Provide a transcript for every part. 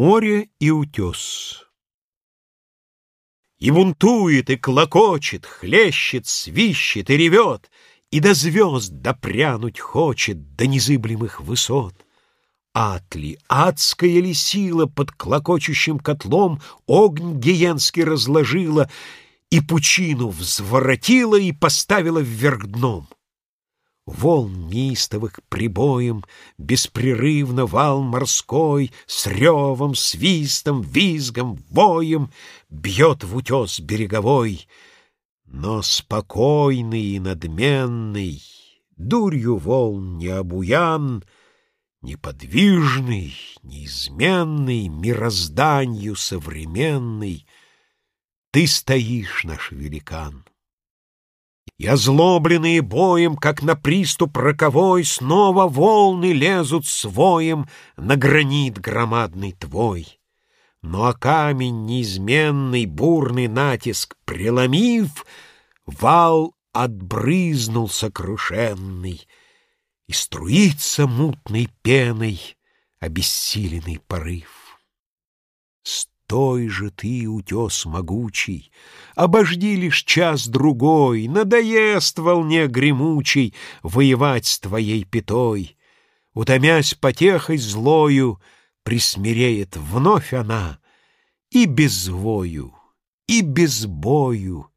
Море и утес И бунтует, и клокочет, хлещет, свищет и ревет, И до звезд допрянуть хочет, до незыблемых высот. Ад ли, адская ли сила под клокочущим котлом Огонь гиенский разложила И пучину взворотила и поставила вверх дном? Волн неистовых прибоем, Беспрерывно вал морской С ревом, свистом, визгом, воем Бьет в утес береговой. Но спокойный и надменный, Дурью волн не обуян, Неподвижный, неизменный, Мирозданью современный, Ты стоишь, наш великан. И озлобленные боем, как на приступ роковой, Снова волны лезут своем на гранит громадный твой. Но а камень неизменный, бурный натиск преломив, Вал отбрызнул сокрушенный, И струится мутной пеной обессиленный порыв. Той же ты, утес могучий, Обожди лишь час-другой, Надоест волне гремучей Воевать с твоей пятой. Утомясь потехой злою, Присмиреет вновь она И без вою, и без бою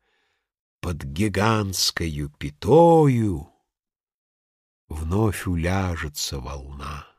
Под гигантскою пятою Вновь уляжется волна.